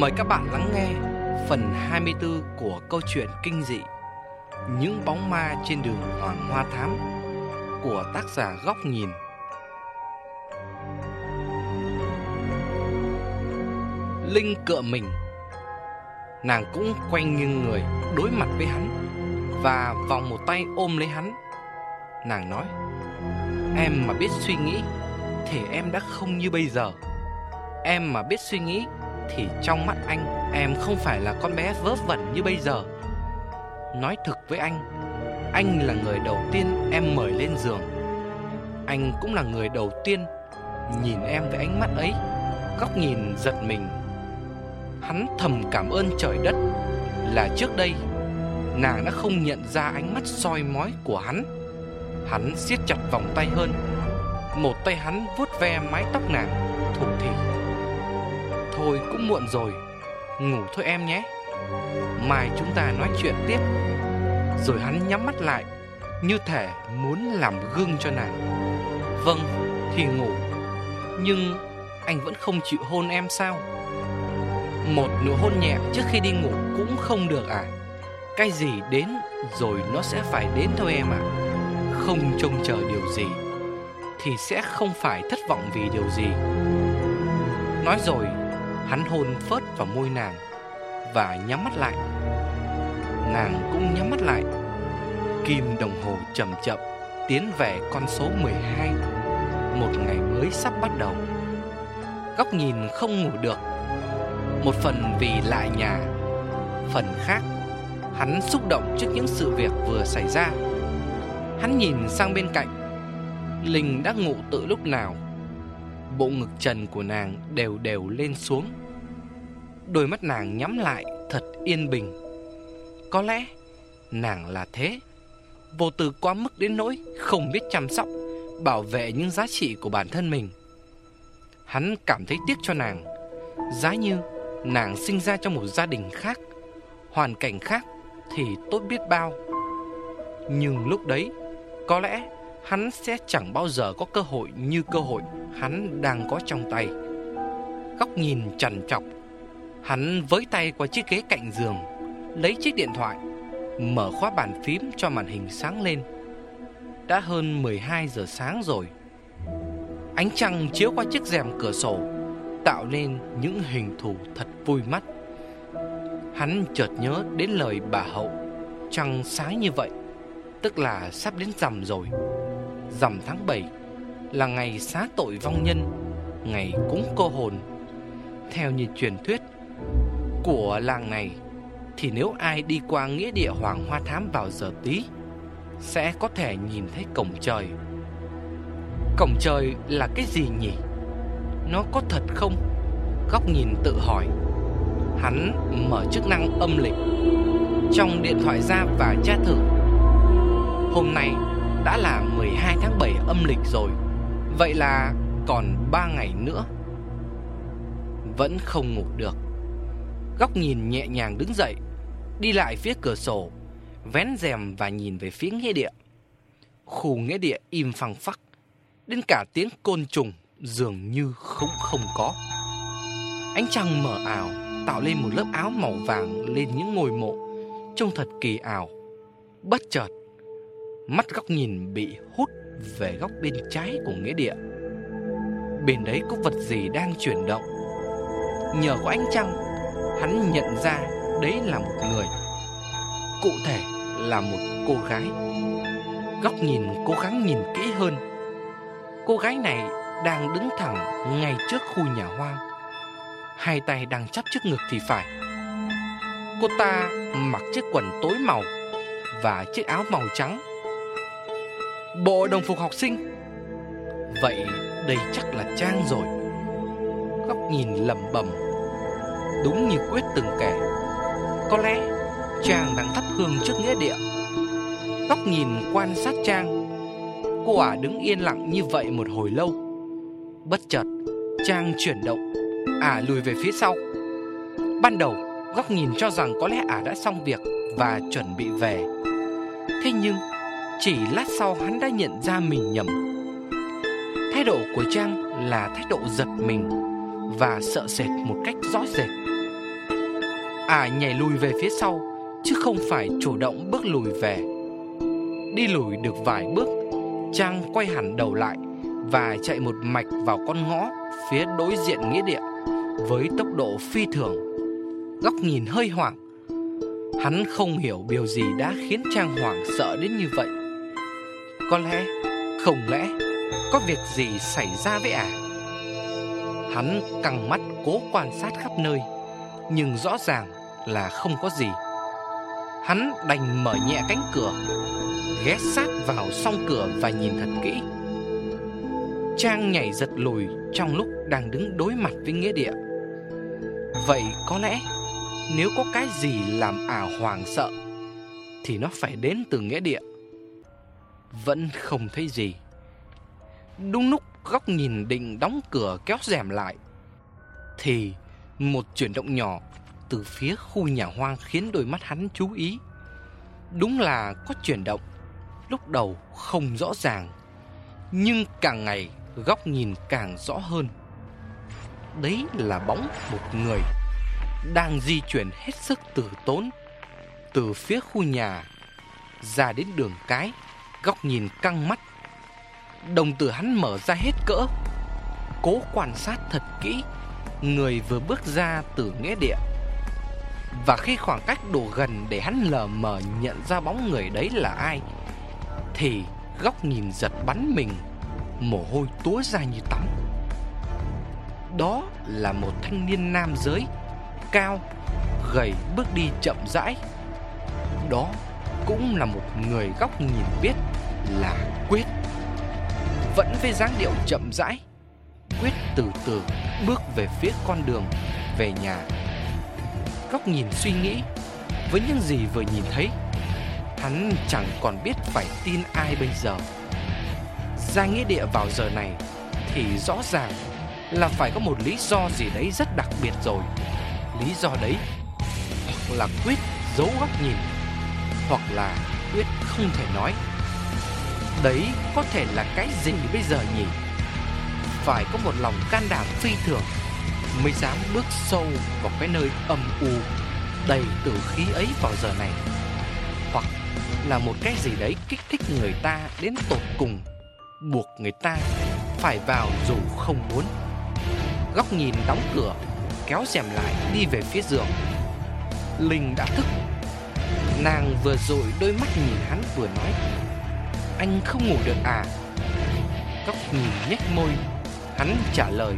Mời các bạn lắng nghe phần 24 của câu chuyện kinh dị Những bóng ma trên đường Hoàng Hoa Thám của tác giả Góc Nhìn. Linh cựa mình. Nàng cũng quay nghiêng người đối mặt với hắn Và vòng một tay ôm lấy hắn. Nàng nói, Em mà biết suy nghĩ Thì em đã không như bây giờ. Em mà biết suy nghĩ thì trong mắt anh, Em không phải là con bé vớ vẩn như bây giờ. Nói thực với anh Anh là người đầu tiên em mời lên giường. Anh cũng là người đầu tiên Nhìn em với ánh mắt ấy, Góc nhìn giật mình. Hắn thầm cảm ơn trời đất Là trước đây Nàng đã không nhận ra ánh mắt soi mói của hắn. Hắn siết chặt vòng tay hơn, Một tay hắn vuốt ve mái tóc nàng Thủ thỉ. Thôi cũng muộn rồi. Ngủ thôi em nhé. Mai chúng ta nói chuyện tiếp. Rồi hắn nhắm mắt lại, Như thể muốn làm gương cho nàng. Vâng thì ngủ. Nhưng anh vẫn không chịu hôn em sao? Một nụ hôn nhẹ trước khi đi ngủ cũng không được à? Cái gì đến rồi nó sẽ phải đến thôi em ạ. Không trông chờ điều gì Thì sẽ không phải thất vọng vì điều gì. Nói rồi Hắn hôn phớt vào môi nàng Và nhắm mắt lại. Nàng cũng nhắm mắt lại. Kim đồng hồ chậm chậm Tiến về con số 12 Một ngày mới sắp bắt đầu. Góc nhìn không ngủ được. Một phần vì lại nhà. Phần khác, Hắn xúc động trước những sự việc vừa xảy ra. Hắn nhìn sang bên cạnh. Linh đã ngủ từ lúc nào? Bộ ngực trần của nàng đều đều lên xuống. Đôi mắt nàng nhắm lại, thật yên bình. Có lẽ nàng là thế. Vô tư quá mức đến nỗi không biết chăm sóc, Bảo vệ những giá trị của bản thân mình. Hắn cảm thấy tiếc cho nàng. Giá như nàng sinh ra trong một gia đình khác, Hoàn cảnh khác thì tốt biết bao. Nhưng lúc đấy, Có lẽ hắn sẽ chẳng bao giờ có cơ hội như cơ hội hắn đang có trong tay. Góc nhìn trằn trọc, hắn với tay qua chiếc ghế cạnh giường, lấy chiếc điện thoại, mở khóa bàn phím cho màn hình sáng lên. Đã hơn 12 giờ sáng rồi. Ánh trăng chiếu qua chiếc rèm cửa sổ, tạo nên những hình thù thật vui mắt. Hắn chợt nhớ đến lời bà Hậu, trăng sáng như vậy, tức là sắp đến rằm rồi rằm tháng 7 là ngày xá tội vong nhân, ngày cúng cô hồn. Theo như truyền thuyết của làng này thì nếu ai đi qua nghĩa địa Hoàng Hoa Thám vào giờ tí sẽ có thể nhìn thấy cổng trời. Cổng trời là cái gì nhỉ? Nó có thật không? Góc nhìn tự hỏi. Hắn mở chức năng âm lịch trong điện thoại ra và tra thử. Hôm nay đã là 12 tháng 7 âm lịch rồi. Vậy là còn 3 ngày nữa. Vẫn không ngủ được. Góc nhìn nhẹ nhàng đứng dậy, Đi lại phía cửa sổ, Vén rèm và nhìn về phía nghĩa địa. Khu nghĩa địa im phăng phắc, Đến cả tiếng côn trùng Dường như cũng không có. Ánh trăng mở ảo Tạo lên một lớp áo màu vàng Lên những ngôi mộ, Trông thật kỳ ảo, Bất chợt Mắt góc nhìn bị hút về góc bên trái của nghĩa địa. Bên đấy có vật gì đang chuyển động? Nhờ có ánh trăng, Hắn nhận ra đấy là một người, Cụ thể là một cô gái. Góc nhìn cố gắng nhìn kỹ hơn. Cô gái này đang đứng thẳng ngay trước khu nhà hoang. Hai tay đang chắp trước ngực thì phải. Cô ta mặc chiếc quần tối màu Và chiếc áo màu trắng. Bộ đồng phục học sinh. Vậy đây chắc là Trang rồi. Góc nhìn lầm bầm Đúng như Quyết từng kể. Có lẽ Trang đang thắp hương trước nghĩa địa. Góc nhìn quan sát Trang, Cô ả đứng yên lặng như vậy một hồi lâu. Bất chợt, Trang chuyển động, Ả lùi về phía sau. Ban đầu, Góc nhìn cho rằng có lẽ ả đã xong việc Và chuẩn bị về. Thế nhưng chỉ lát sau hắn đã nhận ra mình nhầm. Thái độ của Trang là thái độ giật mình Và sợ sệt một cách rõ rệt. À nhảy lùi về phía sau, Chứ không phải chủ động bước lùi về. Đi lùi được vài bước, Trang quay hẳn đầu lại Và chạy một mạch vào con ngõ Phía đối diện nghĩa địa Với tốc độ phi thường. Góc nhìn hơi hoảng. Hắn không hiểu điều gì đã khiến Trang hoảng sợ đến như vậy. Có lẽ, Không lẽ, Có việc gì xảy ra với ả à? Hắn căng mắt cố quan sát khắp nơi, Nhưng rõ ràng là không có gì. Hắn đành mở nhẹ cánh cửa, Ghé sát vào song cửa và nhìn thật kỹ. Trang nhảy giật lùi trong lúc đang đứng đối mặt với nghĩa địa. Vậy có lẽ, nếu có cái gì làm ả hoàng sợ, Thì nó phải đến từ nghĩa địa. Vẫn không thấy gì. Đúng lúc góc nhìn định đóng cửa kéo rèm lại, Thì một chuyển động nhỏ từ phía khu nhà hoang khiến đôi mắt hắn chú ý. Đúng là có chuyển động, Lúc đầu không rõ ràng, Nhưng càng ngày góc nhìn càng rõ hơn. Đấy là bóng một người Đang di chuyển hết sức tử tốn Từ phía khu nhà Ra đến đường cái. Góc nhìn căng mắt. Đồng tử hắn mở ra hết cỡ. Cố quan sát thật kỹ. Người vừa bước ra từ nghĩa địa. Và khi khoảng cách đủ gần để hắn lờ mờ nhận ra bóng người đấy là ai Thì góc nhìn giật bắn mình. Mồ hôi túa ra như tắm. Đó là một thanh niên nam giới Cao, gầy bước đi chậm rãi. Đó cũng là một người góc nhìn biết là Quyết. Vẫn với dáng điệu chậm rãi, Quyết từ từ bước về phía con đường Về nhà. Góc nhìn suy nghĩ Với những gì vừa nhìn thấy, Hắn chẳng còn biết phải tin ai bây giờ. Ra nghĩa địa vào giờ này Thì rõ ràng là phải có một lý do gì đấy rất đặc biệt rồi. Lý do đấy Hoặc là Quyết giấu góc nhìn, Hoặc là Quyết không thể nói. Đấy có thể là cái gì bây giờ nhỉ? Phải có một lòng can đảm phi thường Mới dám bước sâu vào cái nơi âm u Đầy tử khí ấy vào giờ này. Hoặc là một cái gì đấy kích thích người ta đến tột cùng, Buộc người ta phải vào dù không muốn. Góc nhìn đóng cửa, Kéo rèm lại, đi về phía giường. Linh đã thức. Nàng vừa rồi đôi mắt nhìn hắn vừa nói anh không ngủ được à? Cóc nhìn nhếch môi, Hắn trả lời.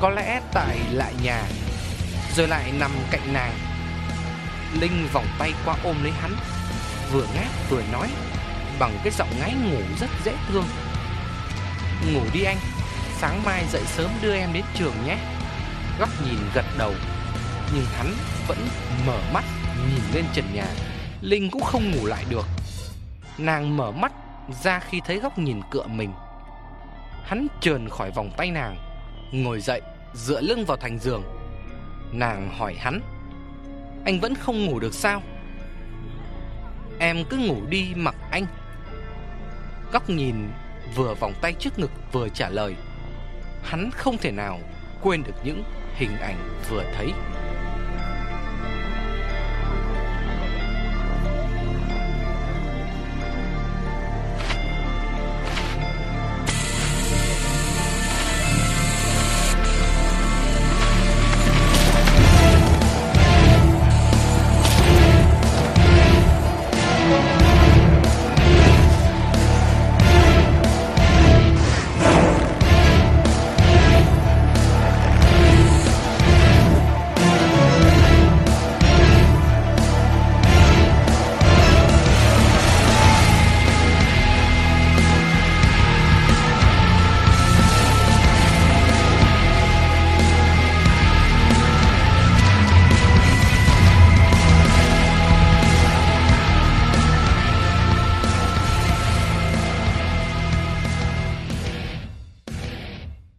Có lẽ tại lại nhà, Rồi lại nằm cạnh nàng. Linh vòng tay qua ôm lấy hắn, Vừa ngáp vừa nói, Bằng cái giọng ngáy ngủ rất dễ thương. Ngủ đi anh, Sáng mai dậy sớm đưa em đến trường nhé. Góc nhìn gật đầu, Nhưng hắn vẫn mở mắt Nhìn lên trần nhà. Linh cũng không ngủ lại được. Nàng mở mắt ra khi thấy góc nhìn cựa mình. Hắn trườn khỏi vòng tay nàng, Ngồi dậy, dựa lưng vào thành giường. Nàng hỏi hắn, Anh vẫn không ngủ được sao? Em cứ ngủ đi, mặc anh. Góc nhìn vừa vòng tay trước ngực vừa trả lời. Hắn không thể nào quên được những hình ảnh vừa thấy.